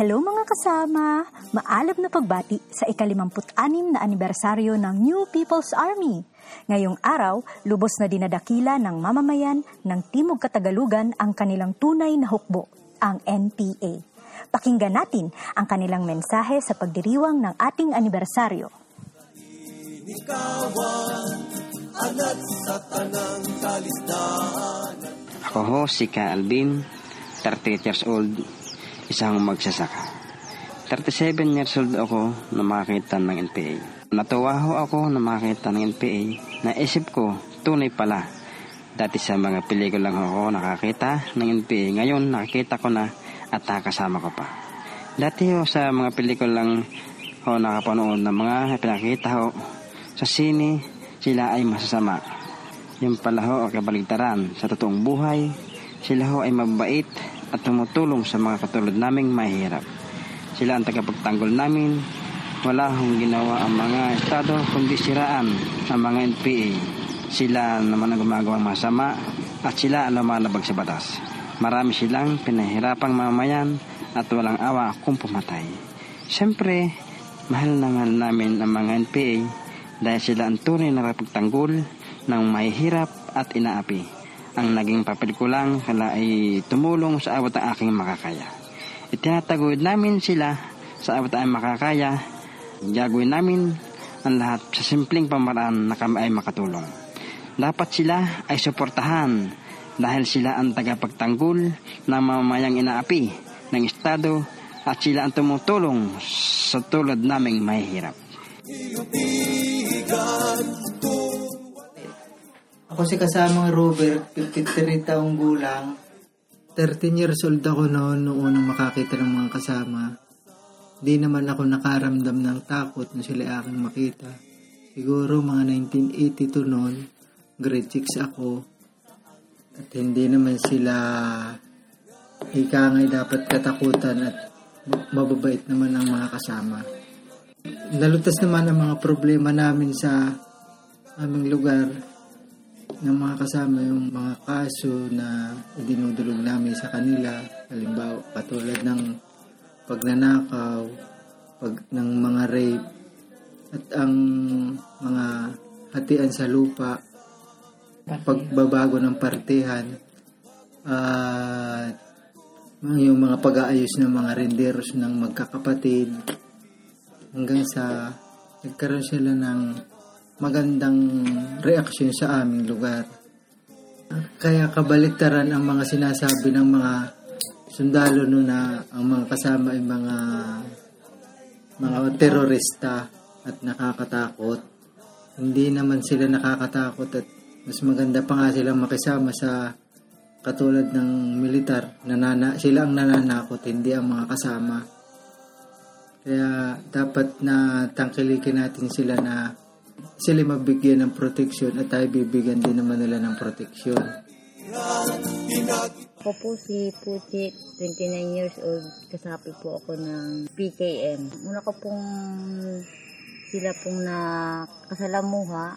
Hello mga kasama! Maalab na pagbati sa ikalimamput-anim na anibersaryo ng New People's Army. Ngayong araw, lubos na dinadakila ng mamamayan ng Timog Katagalugan ang kanilang tunay na hukbo, ang NPA. Pakinggan natin ang kanilang mensahe sa pagdiriwang ng ating anibersaryo. Ako ho si Ka Alvin, 38 years old, isang magsasaka. 37 years old ako na makakita ng NPA. Natuwa ho ako na makakita ng NPA. Naisip ko, tunay pala. Dati sa mga pelikula lang ako nakakita ng NPA. Ngayon nakakita ko na at nakakasama ko pa. Dati ho sa mga pelikula lang ho nakapanood ng mga pinakita ho sa sine sila ay masasama. Yung pala ho kabaligtaran sa totoong buhay. Sila ho ay mabait at tumutulong sa mga katulad naming mahirap. Sila ang tagapagtanggol namin. Wala hong ginawa ang mga estado kundi siraan ang mga NPA. Sila naman ang gumagawang masama at sila ang lumalabag sa batas. Marami silang pinahirapang mamayan at walang awa kung pumatay. Siyempre, mahal na mahal namin ang mga NPA dahil sila ang tunay na pagtanggol ng mahihirap at inaapi. Ang naging papel ko lang kala ay tumulong sa abot ang aking makakaya. Itinataguyod namin sila sa abot ang makakaya. Gagawin namin ang lahat sa simpleng pamaraan na kami ay makatulong. Dapat sila ay suportahan dahil sila ang tagapagtanggol ng mamamayang inaapi ng Estado at sila ang tumutulong sa tulad naming mahihirap. Ako si kasamang Robert, 53 taong gulang. 13 years old ako noon nung unang makakita ng mga kasama. Di naman ako nakaramdam ng takot na sila aking makita. Siguro mga 1982 noon, grade 6 ako. At hindi naman sila ikangay dapat katakutan at mababait naman ang mga kasama. Nalutas naman ang mga problema namin sa aming lugar ng mga kasama yung mga kaso na dinudulog namin sa kanila. Halimbawa, katulad ng pagnanakaw, pag, ng mga rape, at ang mga hatian sa lupa, pagbabago ng partihan, at yung mga pag-aayos ng mga renderos ng magkakapatid, hanggang sa nagkaroon sila ng magandang reaksyon sa aming lugar. Kaya kabaliktaran ang mga sinasabi ng mga sundalo no na ang mga kasama ay mga mga terorista at nakakatakot. Hindi naman sila nakakatakot at mas maganda pa nga silang makisama sa katulad ng militar. Nanana, sila ang nananakot, hindi ang mga kasama. Kaya dapat na tangkilikin natin sila na sila mabigyan ng proteksyon at tayo bibigyan din naman nila ng proteksyon. Ako po si Puti, 29 years old. Kasapi po ako ng PKM. Una ko pong sila pong nakasalamuha,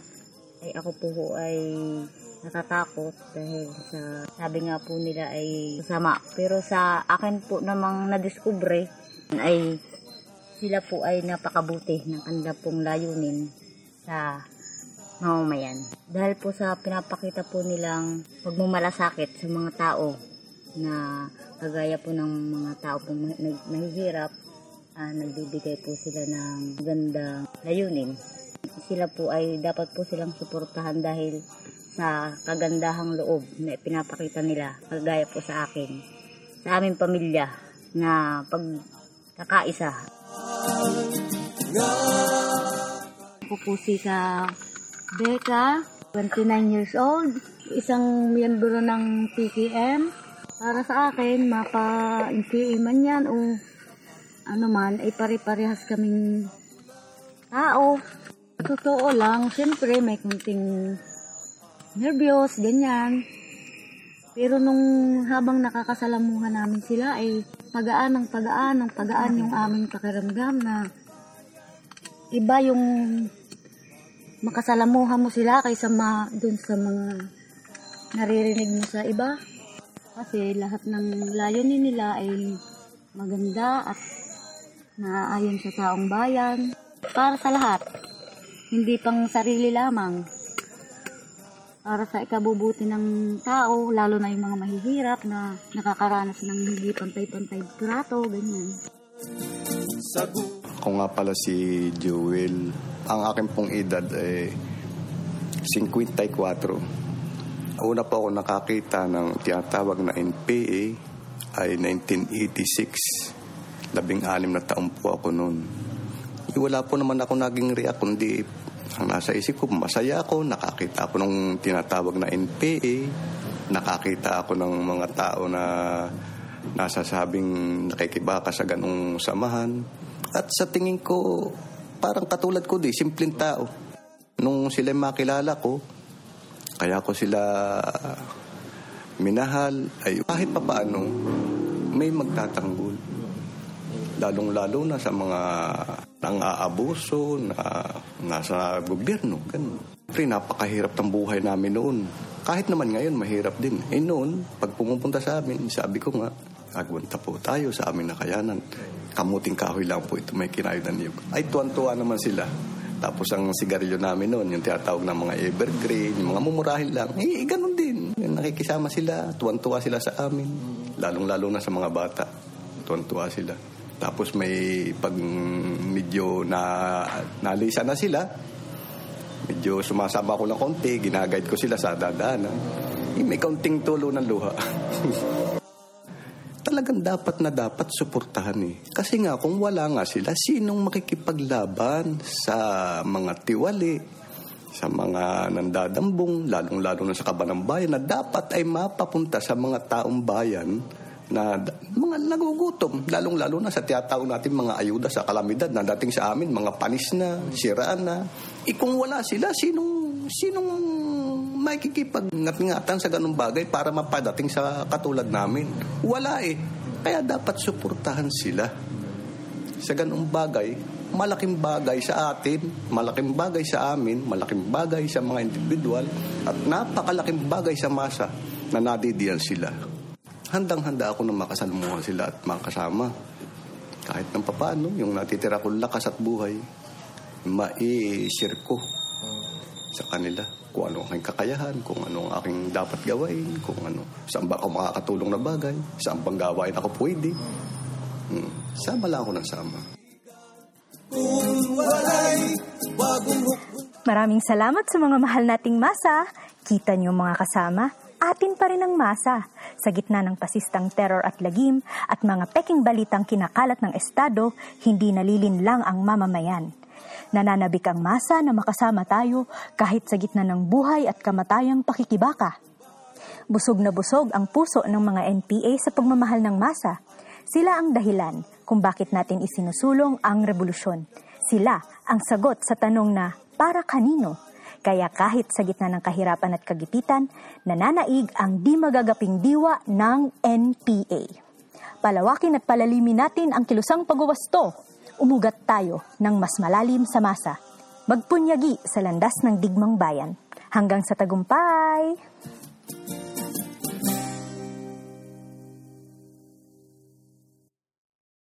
ay ako po ho ay natatakot dahil sa sabi nga po nila ay masama. Pero sa akin po namang nadiskubre ay sila po ay napakabuti ng kanila pong layunin sa mamamayan. Dahil po sa pinapakita po nilang pagmamalasakit sa mga tao na kagaya po ng mga tao pong nahihirap, uh, nagbibigay po sila ng gandang layunin. Sila po ay dapat po silang suportahan dahil sa kagandahang loob na pinapakita nila, kagaya po sa akin, sa aming pamilya na pagkakaisa. Ako po si sa Becca, 29 years old, isang miyembro ng PKM. Para sa akin, mapa-NPA man yan o ano man, ay pare-parehas kaming tao. Totoo lang, siyempre may kunting nervyos, ganyan. Pero nung habang nakakasalamuhan namin sila ay pagaan ng pagaan ng pagaan yung aming pakiramdam na iba yung makasalamuhan mo sila kaysa ma, dun sa mga naririnig mo sa iba. Kasi lahat ng layunin nila ay maganda at naaayon sa taong bayan. Para sa lahat. Hindi pang sarili lamang. Para sa ikabubuti ng tao, lalo na yung mga mahihirap na nakakaranas ng hindi pantay-pantay trato, ganyan. Ako nga pala si Jewel. Ang akin pong edad ay 54. Una po ako nakakita ng tinatawag na NPA ay 1986. Labing-anim na taon po ako noon. Eh, Wala po naman ako naging react, kundi ang nasa isip ko, masaya ako, nakakita ako ng tinatawag na NPA, nakakita ako ng mga tao na nasasabing nakikibaka sa ganong samahan. At sa tingin ko, parang katulad ko di, simpleng tao. Nung sila makilala ko, kaya ko sila minahal, ay kahit pa paano, may magtatanggol. Lalong-lalo na sa mga nang aabuso na nasa gobyerno. Ganun. Pre, napakahirap ng buhay namin noon. Kahit naman ngayon, mahirap din. Eh noon, pag pumupunta sa amin, sabi ko nga, agwanta po tayo sa aming nakayanan. Kamuting kahoy lang po ito, may kinayudan niyo. Ay, tuwan-tuwa naman sila. Tapos ang sigarilyo namin noon, yung tinatawag ng mga evergreen, yung mga mumurahin lang, eh, ganun din. Nakikisama sila, tuwan-tuwa sila sa amin. Lalong-lalo na sa mga bata. Tuwan-tuwa sila. Tapos may pag medyo na nalisa na sila, medyo sumasama ko ng konti, ginaguide ko sila sa dadaanan. Eh, may kaunting tulo ng luha. Talagang dapat na dapat suportahan eh. Kasi nga kung wala nga sila, sinong makikipaglaban sa mga tiwali, sa mga nandadambong, lalong-lalo na sa kabanang bayan, na dapat ay mapapunta sa mga taong bayan na mga nagugutom, lalong-lalo na sa tiyatawag natin mga ayuda sa kalamidad na dating sa amin, mga panis na, siraan na. E kung wala sila, sinong, sinong makikipag-ingatan sa ganung bagay para mapadating sa katulad namin? Wala eh. Kaya dapat suportahan sila. Sa ganung bagay, malaking bagay sa atin, malaking bagay sa amin, malaking bagay sa mga individual, at napakalaking bagay sa masa na nadidiyan sila handang-handa ako na makasalumuha sila at makasama. Kahit ng papaano, yung natitira kong lakas at buhay, mai-share ko sa kanila kung ano ang aking kakayahan, kung ano ang aking dapat gawain, kung ano, saan ba ako makakatulong na bagay, saan bang gawain ako pwede. Hmm. Sama lang ako ng sama. Maraming salamat sa mga mahal nating masa. Kita niyo mga kasama, atin pa rin ang masa. Sa gitna ng pasistang terror at lagim at mga peking balitang kinakalat ng Estado, hindi nalilinlang ang mamamayan. Nananabik ang masa na makasama tayo kahit sa gitna ng buhay at kamatayang pakikibaka. Busog na busog ang puso ng mga NPA sa pagmamahal ng masa. Sila ang dahilan kung bakit natin isinusulong ang revolusyon. Sila ang sagot sa tanong na para kanino? Kaya kahit sa gitna ng kahirapan at kagipitan, nananaig ang di magagaping diwa ng NPA. Palawakin at palalimin natin ang kilusang pagwawasto. Umugat tayo ng mas malalim sa masa. Magpunyagi sa landas ng digmang bayan. Hanggang sa tagumpay!